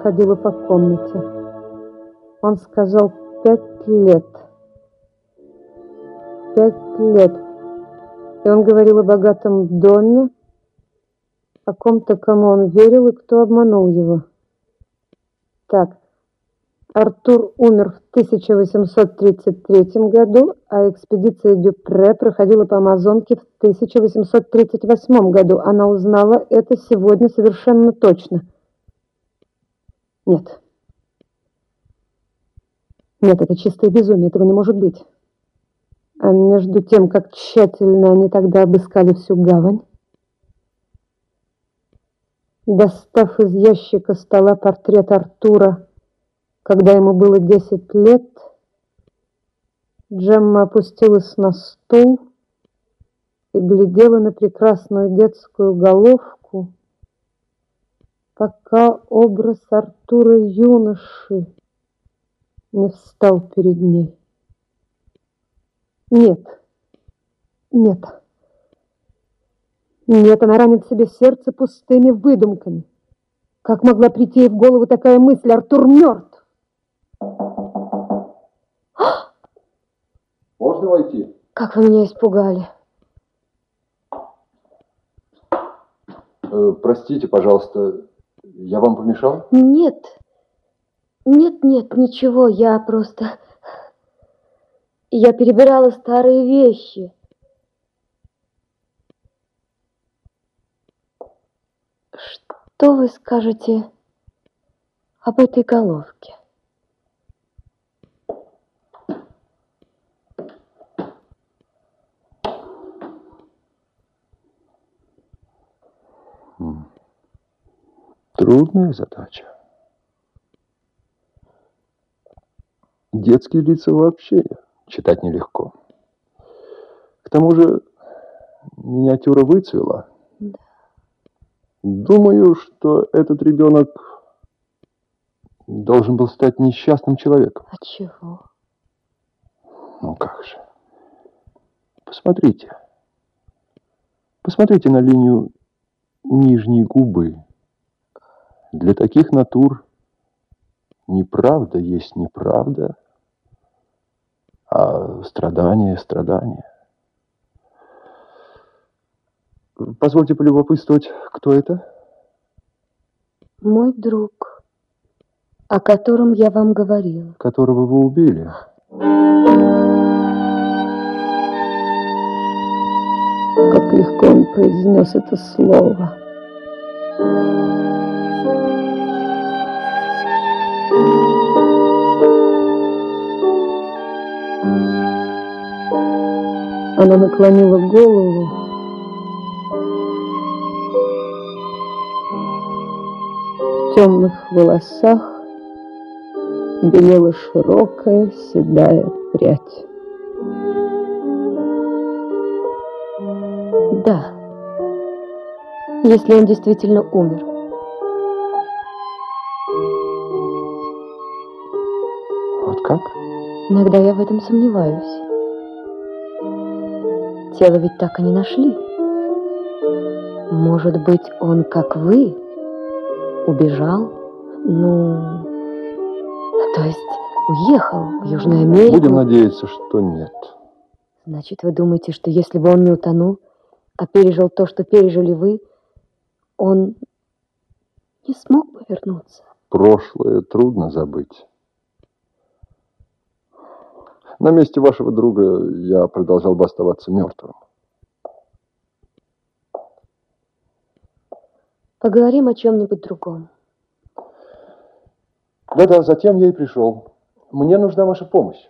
ходила по комнате. Он сказал пять лет. Пять лет. И он говорил о богатом доме, о ком-то, кому он верил и кто обманул его. Так, Артур умер в 1833 году, а экспедиция Дюпре проходила по Амазонке в 1838 году. Она узнала это сегодня совершенно точно. Нет. Нет, это чистое безумие, этого не может быть. А между тем, как тщательно они тогда обыскали всю гавань, достав из ящика стола портрет Артура, когда ему было 10 лет, Джемма опустилась на стул и глядела на прекрасную детскую головку, пока образ Артура юноши не встал перед ней. Нет, нет, нет, она ранит себе сердце пустыми выдумками. Как могла прийти ей в голову такая мысль? Артур мертв. Можно войти? Как вы меня испугали. Э, простите, пожалуйста, я вам помешал? Нет, нет, нет, ничего, я просто... Я перебирала старые вещи. Что вы скажете об этой головке? Трудная задача. Детские лица вообще читать нелегко. К тому же миниатюра выцвела. Да. Думаю, что этот ребенок должен был стать несчастным человеком. А чего? Ну как же. Посмотрите. Посмотрите на линию нижней губы. Для таких натур неправда есть неправда, а страдание – страдание. Позвольте полюбопытствовать, кто это? Мой друг, о котором я вам говорила. Которого вы убили. Как легко он произнес это слово. Она наклонила голову. В темных волосах белела широкая седая прядь. Да, если он действительно умер. Вот как? Иногда я в этом сомневаюсь. Тело ведь так и не нашли. Может быть, он, как вы, убежал? Ну, то есть уехал в Южную Америку? Будем надеяться, что нет. Значит, вы думаете, что если бы он не утонул, а пережил то, что пережили вы, он не смог бы вернуться? Прошлое трудно забыть. На месте вашего друга я продолжал бы оставаться мертвым. Поговорим о чем-нибудь другом. Да-да, затем я и пришел. Мне нужна ваша помощь.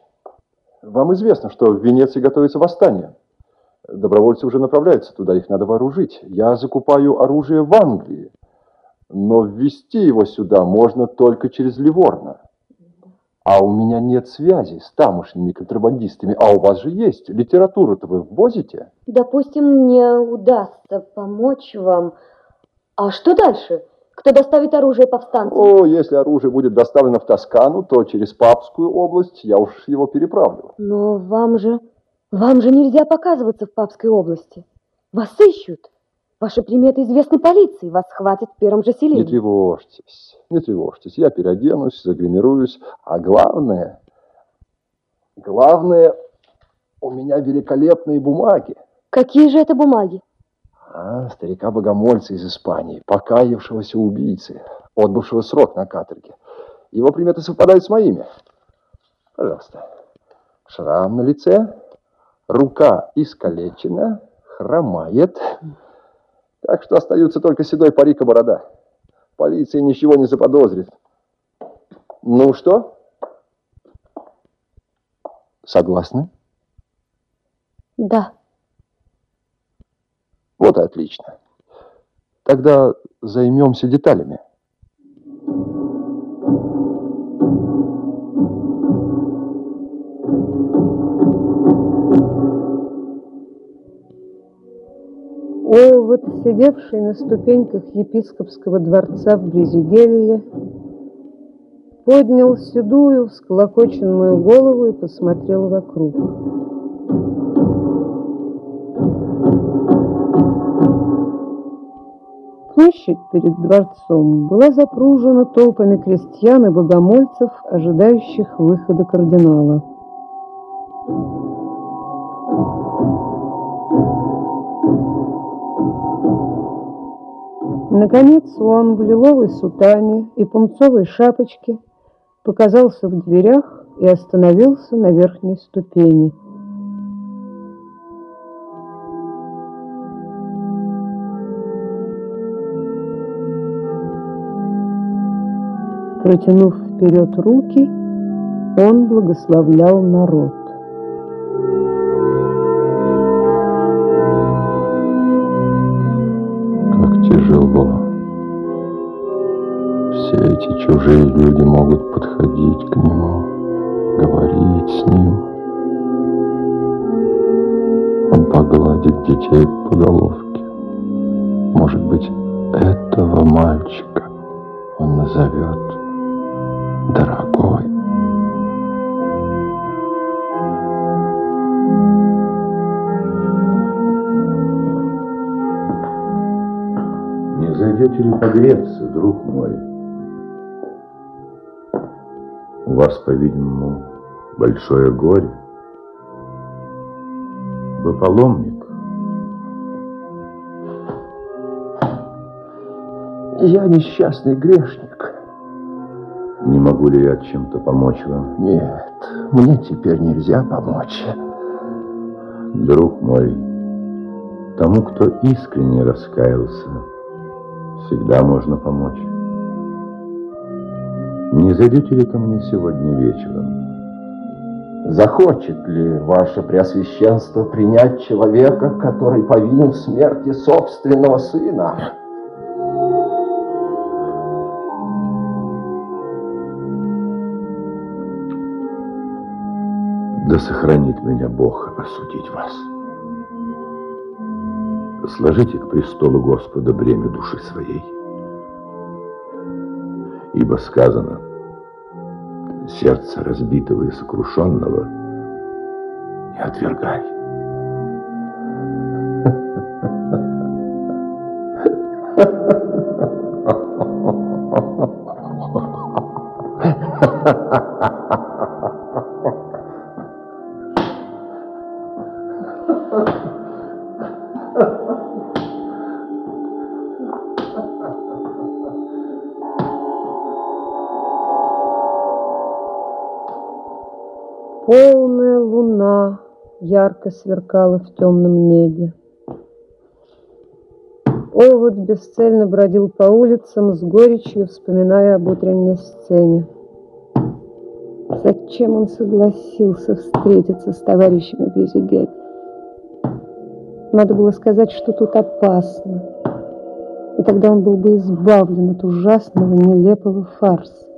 Вам известно, что в Венеции готовится восстание. Добровольцы уже направляются туда, их надо вооружить. Я закупаю оружие в Англии, но ввести его сюда можно только через Ливорно. А у меня нет связи с тамошними контрабандистами, а у вас же есть. Литературу-то вы ввозите? Допустим, мне удастся помочь вам. А что дальше? Кто доставит оружие повстанцам? О, если оружие будет доставлено в Тоскану, то через Папскую область я уж его переправлю. Но вам же, вам же нельзя показываться в Папской области. Вас ищут. Ваши приметы известны полиции, вас схватят в первом же Не селении. тревожьтесь, не тревожьтесь. Я переоденусь, загримируюсь. А главное, главное, у меня великолепные бумаги. Какие же это бумаги? А, старика-богомольца из Испании, покаявшегося убийцы, отбывшего срок на каторге. Его приметы совпадают с моими. Пожалуйста. Шрам на лице, рука искалечена, хромает. Так что остаются только седой парик и борода. Полиция ничего не заподозрит. Ну что? Согласны? Да. Вот и отлично. Тогда займемся деталями. Овод, сидевший на ступеньках епископского дворца в Брезигелле, поднял седую, всклокоченную голову и посмотрел вокруг. Площадь перед дворцом была запружена толпами крестьян и богомольцев, ожидающих выхода кардинала. Наконец он в лиловой сутане и пунцовой шапочке показался в дверях и остановился на верхней ступени. Протянув вперед руки, он благословлял народ. Эти чужие люди могут подходить к нему, говорить с ним. Он погладит детей по головке. Может быть, этого мальчика он назовет дорогой. Не зайдете ли погреться, друг мой? У вас, по-видимому, большое горе. Вы паломник? Я несчастный грешник. Не могу ли я чем-то помочь вам? Нет, мне теперь нельзя помочь. Друг мой, тому, кто искренне раскаялся, всегда можно помочь. Не зайдете ли ко мне сегодня вечером? Захочет ли ваше Преосвященство принять человека, который повинен в смерти собственного сына? Да сохранит меня Бог осудить вас. Сложите к престолу Господа бремя души своей. Ибо сказано, сердце разбитого и сокрушенного не отвергай. Полная луна ярко сверкала в темном небе. Овод бесцельно бродил по улицам с горечью, вспоминая об утренней сцене. Зачем он согласился встретиться с товарищами Брюзигель? Надо было сказать, что тут опасно. И тогда он был бы избавлен от ужасного, нелепого фарса.